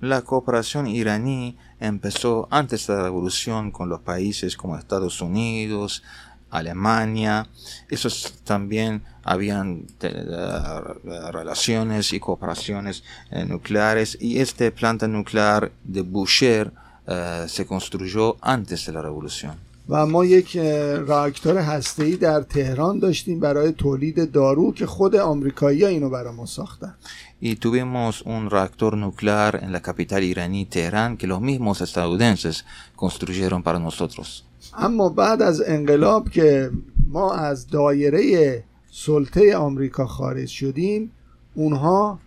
la cooperación iraní empezó antes de la revolución con los países como Estados Unidos, Alemania. Esos también habían eh, relaciones y cooperaciones eh, nucleares y esta planta nuclear de Bushehr eh, se construyó antes de la revolución. و ما یک اه، راکتور هسته ای در تهران داشتیم برای تولید دارو که خود آمریکایی‌ها اینو برای ما ساختن Y tuvimos un reactor nuclear en la capital iraní, Teherán, que los mismos estadounidenses construyeron para nosotros. اما بعد از انقلاب که ما از دایره سلطه آمریکا خارج شدیم اونها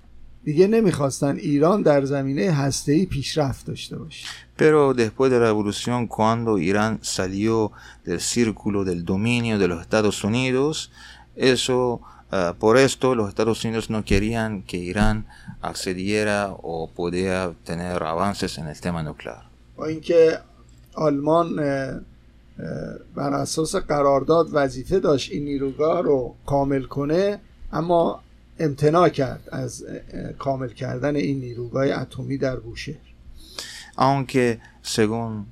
دیگه نمیخواستن ایران در زمینه هسته‌ای پیشرفت داشته باشه Pero después de la revolución, cuando Irán salió del círculo del dominio de los Estados Unidos, eso, eh, por esto los Estados Unidos no querían que Irán accediera o pudiera tener avances en el tema nuclear. با اینکه آلمان اه، اه، بر اساس قرارداد وظیفه داشت این نیروگاه رو کامل کنه اما امتناع کرد از اه، اه، کامل کردن این نیروگاه اتمی در بوشهر Aunque según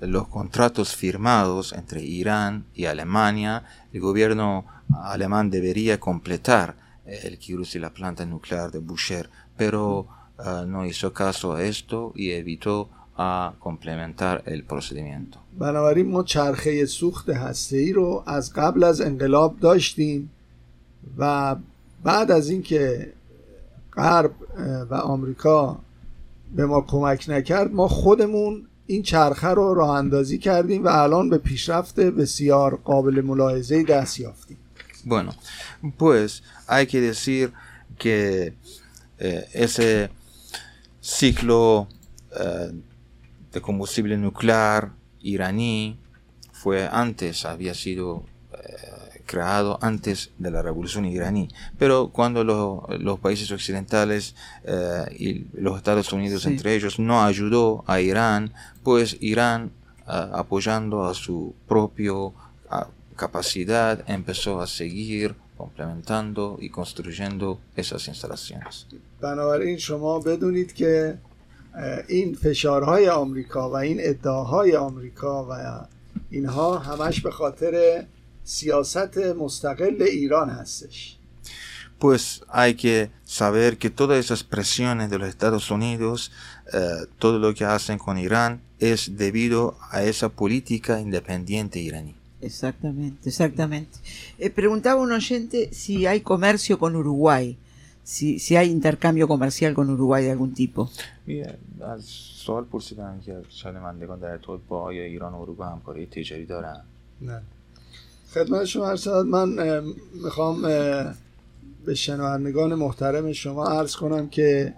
los contratos firmados entre Irán y Alemania, el gobierno alemán debería completar eh, el Kirus y la planta nuclear de Bushehr, pero eh, no hizo caso a esto y evitó a complementar el procedimiento. بنابراین ما چرخه سوخت هسته‌ای رو از قبل از انقلاب داشتیم و بعد از اینکه غرب و آمریکا به ما کمک نکرد ما خودمون این چرخه رو راه اندازی کردیم و الان به پیشرفت بسیار قابل ملاحظه دست یافتیم Bueno, pues hay que decir que eh, ese ciclo eh, de combustible nuclear iraní fue antes, había sido eh, creado antes de la revolución iraní. Pero cuando lo- los países occidentales y los Estados Unidos Sí. entre ellos no ayudó a Irán, pues Irán apoyando a su propio capacidad empezó a seguir complementando y construyendo esas instalaciones. بنابراین شما بدونید که اه، این فشارهای آمریکا و این ادعاهای آمریکا و اینها همش به خاطر سیاست مستقل ایران هستش Pues hay que saber que todas esas presiones de los Estados Unidos, eh, todo lo que hacen con Irán, es debido a esa política independiente iraní. Exactamente, exactamente. Eh, preguntaba un oyente si hay comercio con Uruguay, si, si hay intercambio comercial con Uruguay de algún tipo. از سوال پرسیدن که شنوندگان در با آیا ایران و اروپا همکاری تجاری دارن نه خدمت شما عرض من می‌خوام به شنوندگان محترم شما عرض کنم که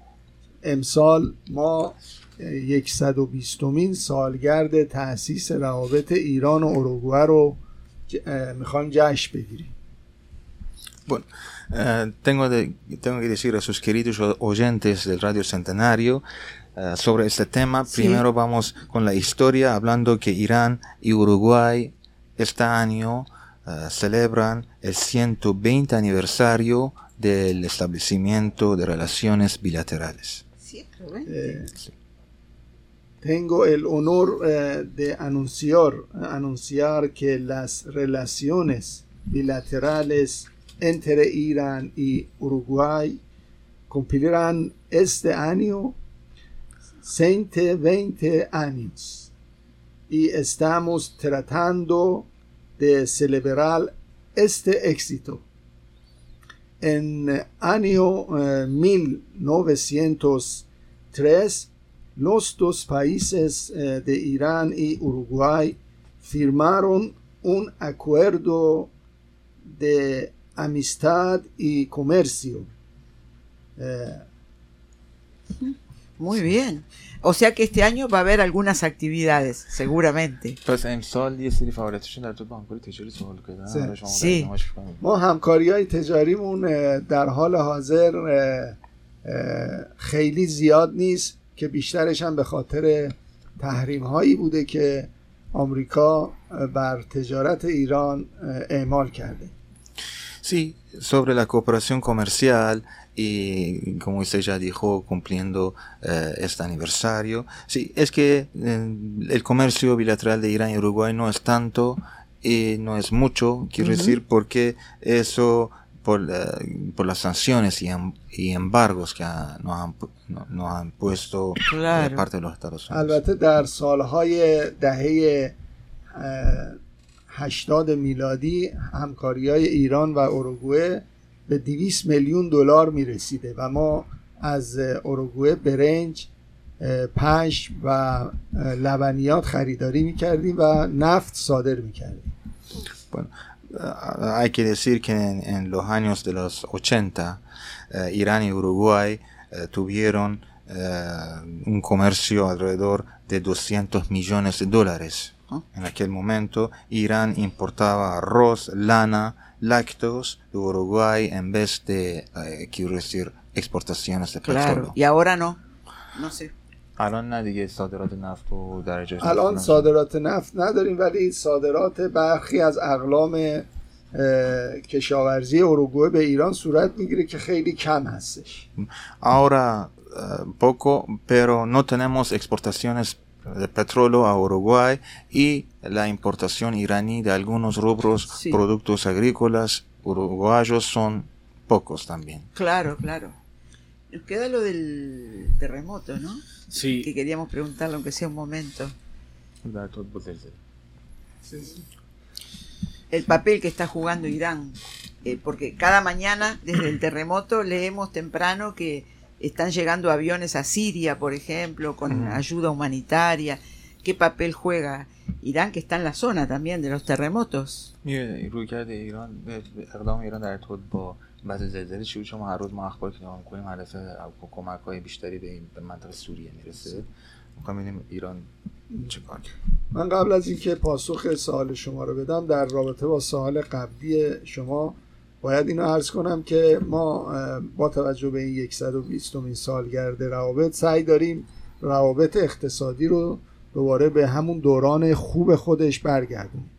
امسال ما یکصد و بیستمین سالگرد تأسیس روابط ایران و اروگوئه رو ج- اه، میخوایم جشن بگیریم Bueno, eh, tengo, de- tengo que decir a sus queridos o- oyentes del Radio Centenario eh, sobre este tema. Sí. Primero vamos con la historia, hablando que Irán y Uruguay este año eh, celebran el 120 aniversario del establecimiento de relaciones bilaterales. Eh, tengo el honor eh, de anunciar, anunciar que las relaciones bilaterales entre Irán y Uruguay cumplirán este año 120 años y estamos tratando de celebrar este éxito. En año 1903, los dos países de Irán y Uruguay firmaron un acuerdo de amistad y comercio. Muy bien. O sea que este año va a haber algunas actividades, seguramente. پس امسال یه سری فعالیتشون در تو بانک‌های تجاری سوال کردن سه. حالا شما در سی. ادامه‌اش بفرمایید. ما همکاری های تجاریمون اه، در حال حاضر اه، اه، خیلی زیاد نیست که بیشترش هم به خاطر تحریم هایی بوده که آمریکا اه، بر تجارت ایران اه، اعمال کرده Sí, sobre la cooperación comercial y como usted ya dijo, cumpliendo eh, este aniversario, sí, es que eh, el comercio bilateral de Irán y Uruguay no es tanto y no es mucho, quiero decir, porque eso por, eh, por las sanciones y, y embargos que ha- nos, han, nos han puesto de Claro. parte de los Estados Unidos. البته در سالهای دهه اه، 80 میلادی همکاری های ایران و اروگوئه به 200 میلیون دلار می‌رسیده و ما از اروگوئه برنج پشم و لبنیات خریداری می‌کردیم و نفت صادر می‌کردیم Bueno, hay que decir que en, en los años de los 80, eh, Irán y Uruguay eh, tuvieron eh, un comercio alrededor de 200 millones de dólares. Ah. En aquel momento, Irán importaba arroz, lana, lácteos de Uruguay en vez de, quiero decir, exportaciones de Claro. petróleo. Y ahora no. No sé. الان نه دیگه صادرات نفت و درجه الان صادرات نفت نداریم ولی صادرات برخی از اقلام کشاورزی اروگوئه به ایران صورت می‌گیره که خیلی کم هستش eh, poco, pero no tenemos exportaciones de petróleo a Uruguay y la importación iraní de algunos rubros, Sí. productos agrícolas uruguayos son pocos también. Claro, claro. Nos queda lo del terremoto, ¿no? Sí. Que queríamos preguntarle, aunque sea un momento. El papel que está jugando Irán, eh, porque cada mañana desde el terremoto leemos temprano que están llegando aviones a Siria, por ejemplo, con ayuda humanitaria. ¿Qué papel juega Irán, que está en la zona también de los terremotos? وضع زلزله چی بود؟ چون ما هر روز ما اخبار که نگاه می‌کنیم هدف کمک های بیشتری به این به منطقه سوریه می‌رسه می‌خوام ببینیم ایران چه کار کرد من قبل از اینکه پاسخ سوال شما رو بدم در رابطه با سوال قبلی شما باید اینو عرض کنم که ما با توجه به این 120 مین سالگرد روابط سعی داریم روابط اقتصادی رو دوباره به همون دوران خوب خودش برگردونیم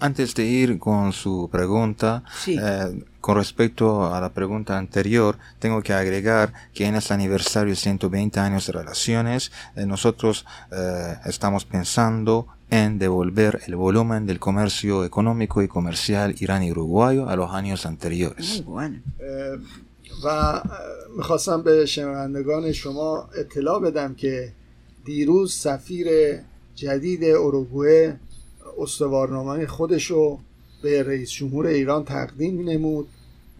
Antes de ir con su pregunta, Sí. eh, con respecto a la pregunta anterior, tengo que agregar que en este aniversario de 120 años de relaciones, eh, nosotros eh, estamos pensando en devolver el volumen del comercio económico y comercial irán-uruguayo a los años Muy anteriores. bueno. اه، و اه، میخواستم به شنوندگان شما اطلاع بدم که دیروز سفیر جدید اروگوئه استوارنامه خودش رو به رئیس جمهور ایران تقدیم نمود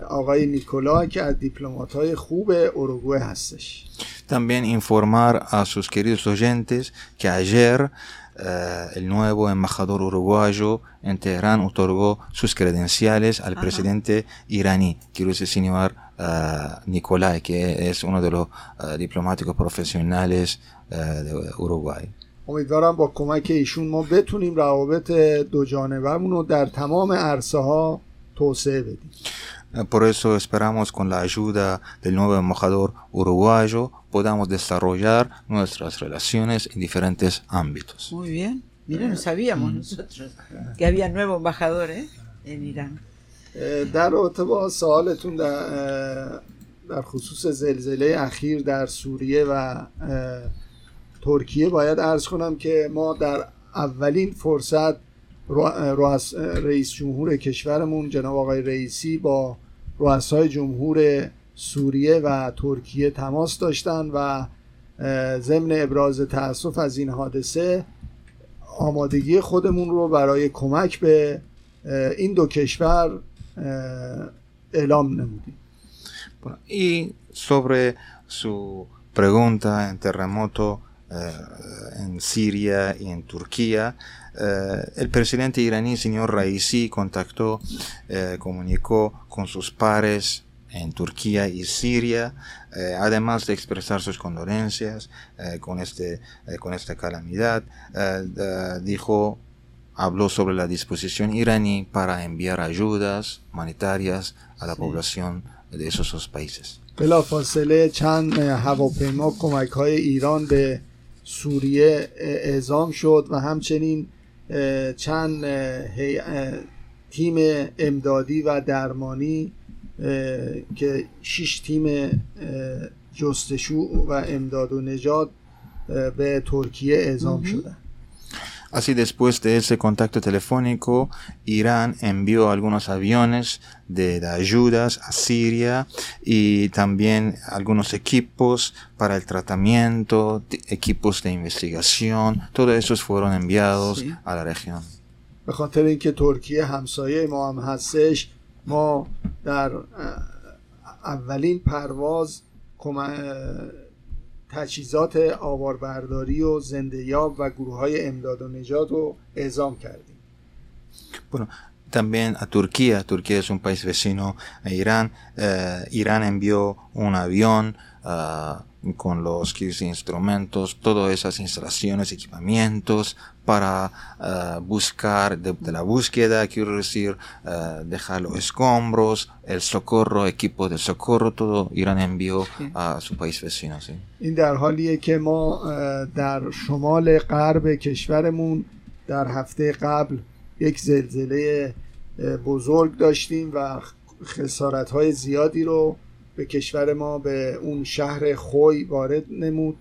آقای نیکولا که از دیپلمات های خوب اروگوئه هستش También informar a sus queridos oyentes que ayer eh, el nuevo embajador uruguayo en Teherán otorgó sus credenciales al Ajá. presidente iraní, quiero decir, señor eh, Nicolai, que es uno de los eh, diplomáticos profesionales eh, de Uruguay. امیدوارم با کمک ایشون ما بتونیم روابط دو جانبمون رو در تمام عرصه ها توسعه بدیم Eh, Por eso esperamos con la ayuda del nuevo embajador uruguayo podamos desarrollar nuestras relaciones en diferentes ámbitos. Muy bien. Mira, no sabíamos nosotros que había nuevo embajador ¿eh? en Irán. در رابطه با سوالتون در, در خصوص زلزله اخیر در سوریه و ترکیه باید عرض کنم که ما در اولین فرصت رئیس جمهور کشورمون جناب آقای رئیسی با رؤسای جمهور سوریه و ترکیه تماس داشتن و ضمن ابراز تاسف از این حادثه آمادگی خودمون رو برای کمک به این دو کشور اعلام نمودیم y sobre su pregunta en terremoto eh, en Siria y en Turquía, eh, el presidente iraní, señor Raisi, contactó, eh, comunicó con sus pares en Turquía y Siria, eh, además de expresar sus condolencias eh, con, este, eh, con esta calamidad, dijo, habló sobre la disposición iraní para enviar ayudas humanitarias a la población de esos dos países. بلافاصله چند هواپیما کمک های ایران به سوریه اعزام شد و همچنین چند تیم امدادی و درمانی که شش تیم جستشو و امداد و نجات به ترکیه اعزام شدن. Así después de ese contacto telefónico, Irán envió algunos aviones de, de, ayudas a Siria y también algunos equipos para el tratamiento, equipos de investigación, todos esos fueron enviados sí. a la región. به خاطر اینکه ترکیه همسایه ما هم هستش ما در اولین پرواز تجهیزات آواربرداری و زنده یاب و گروه های امداد و نجات رو اعزام کردیم bueno, también a Turquía, Turquía es un país vecino a Irán, eh, Irán envió un avión uh, con los instrumentos, todas esas instalaciones, equipamientos para uh, buscar, de, de, la búsqueda, quiero decir, uh, dejar los escombros, el socorro, equipo de socorro, todo Irán envió sí. a su país vecino. Sí. این در حالیه که ما در شمال غرب کشورمون در هفته قبل یک زلزله بزرگ داشتیم و خسارت های زیادی رو به کشور ما به اون شهر خوی وارد نمود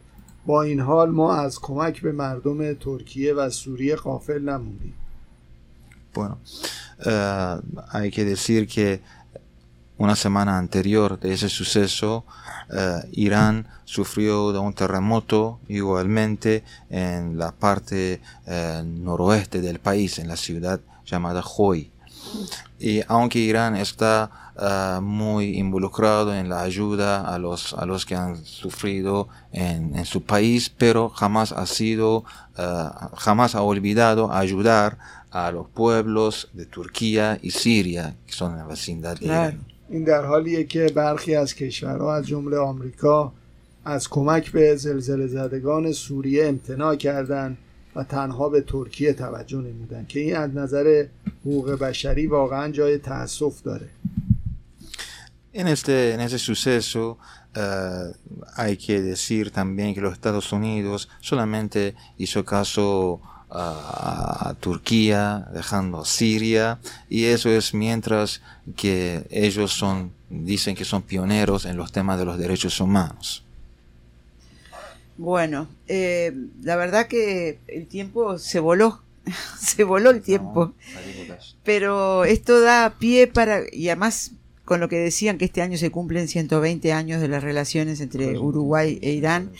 با این حال ما از کمک به مردم ترکیه و سوریه غافل نموندیم Bueno, uh, hay que decir que una semana anterior de ese suceso, uh, Irán sufrió de un terremoto igualmente en la parte uh, noroeste del país, en la ciudad llamada Hoi. Y aunque Irán está uh, muy involucrado en la ayuda a los, a los que han sufrido en, en su país, pero jamás ha sido, uh, jamás ha olvidado ayudar a los pueblos de Turquía y Siria, que son en la vecindad de Irán. این در حالیه که برخی از کشورها از جمله آمریکا از کمک به زلزله زدگان سوریه امتناع کردند و تنها به ترکیه توجه نمودن که این از نظر حقوق بشری واقعا جای تاسف داره En este, en ese suceso uh, hay que decir también que los Estados Unidos solamente hizo caso a, a Turquía, dejando a Siria, y eso es mientras que ellos son, dicen que son pioneros en los temas de los derechos humanos. Bueno, eh, la verdad que el tiempo se voló, se voló el tiempo, pero esto da pie para, y además con lo que decían que este año se cumplen 120 años de las relaciones entre Uruguay e Irán,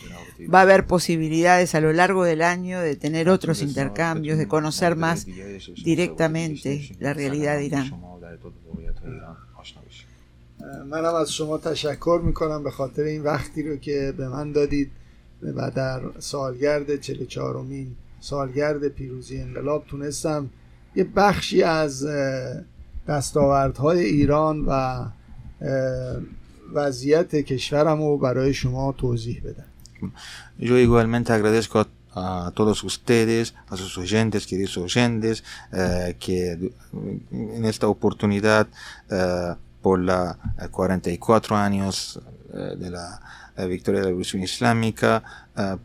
va a haber posibilidades a lo largo del año de tener otros intercambios, de conocer más directamente la realidad de Irán. منم از شما تشکر میکنم به خاطر این وقتی رو که به من دادید و در سالگرد 44 امین سالگرد پیروزی انقلاب تونستم یه بخشی از دستاوردهای ایران و وضعیت کشورم رو برای شما توضیح بدم Yo igualmente agradezco a, a todos ustedes, a sus oyentes, queridos oyentes, eh, que en esta oportunidad, eh, por la 44 años eh, de la victoria de la Revolución Islámica,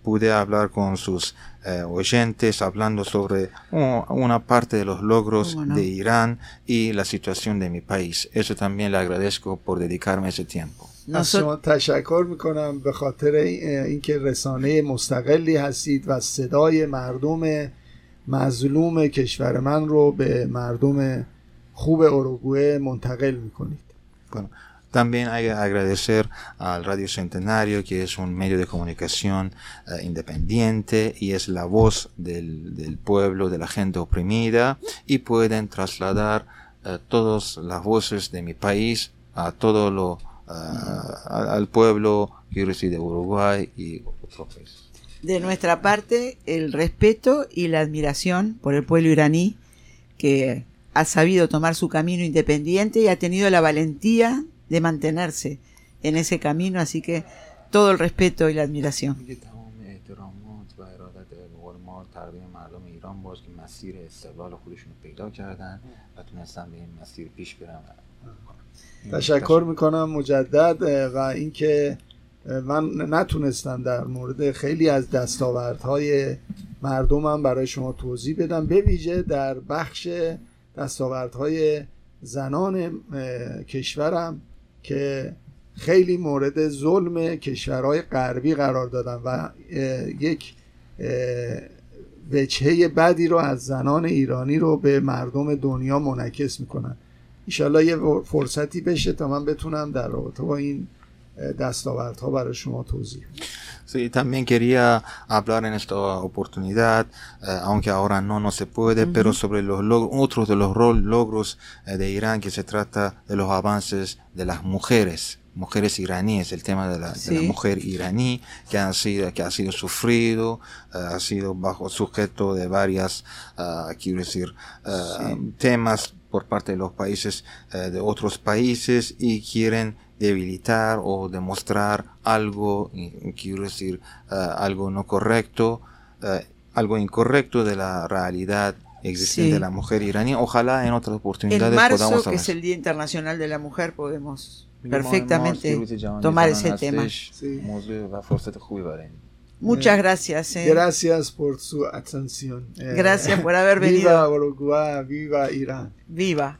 pude hablar con sus eh, oyentes hablando sobre uh, una parte de los logros bueno. de Irán y la situación de mi país. Eso también le agradezco por dedicarme ese tiempo. از شما تشکر میکنم به خاطر اینکه رسانه مستقلی هستید و صدای مردم مظلوم کشور من رو به مردم خوب اروگوئه منتقل میکنید bueno, También hay que agradecer al Radio Centenario, que es un medio de comunicación eh, independiente y es la voz del, pueblo, de la gente oprimida, y pueden trasladar eh, todas las voces de mi país a todo lo, al pueblo, quiero decir, de Uruguay y otros países. De nuestra parte, el respeto y la admiración por el pueblo iraní, que ha sabido tomar su camino independiente y ha tenido la valentía de mantenerse en ese camino, así que todo el respeto y la admiración. تشکر می‌کنم مجدد و اینکه من نتونستم در مورد خیلی از دستاوردهای مردمم برای شما توضیح بدم به ویژه در بخش دستاوردهای زنان کشورم که خیلی مورد ظلم کشورهای غربی قرار دادن و یک وجهه بدی رو از زنان ایرانی رو به مردم دنیا منعکس می‌کنن. ایشالله یه فرصتی بشه تا من بتونم در رابطه با این دستاوردها برای شما توضیح Sí, también quería hablar en esta oportunidad, eh, aunque ahora no, no se puede, uh -huh. pero sobre los logros, otros de los logros eh, de Irán, que se trata de los avances de las mujeres, mujeres iraníes, el tema de la, sí. de la mujer iraní, que, han sido, que ha sido sufrido, uh, ha sido bajo sujeto de varias, uh, quiero decir, sí. temas por parte de los países, de otros países, y quieren debilitar o demostrar algo, quiero decir, uh, algo no correcto, uh, algo incorrecto de la realidad existente sí. de la mujer iraní. Ojalá en otras oportunidades en marzo, podamos que es el Día Internacional de la Mujer, podemos perfectamente tomar ese tema. Sí. Muchas gracias. Eh. Gracias por su atención. Gracias por haber venido. Viva Uruguay, viva Irán. Viva.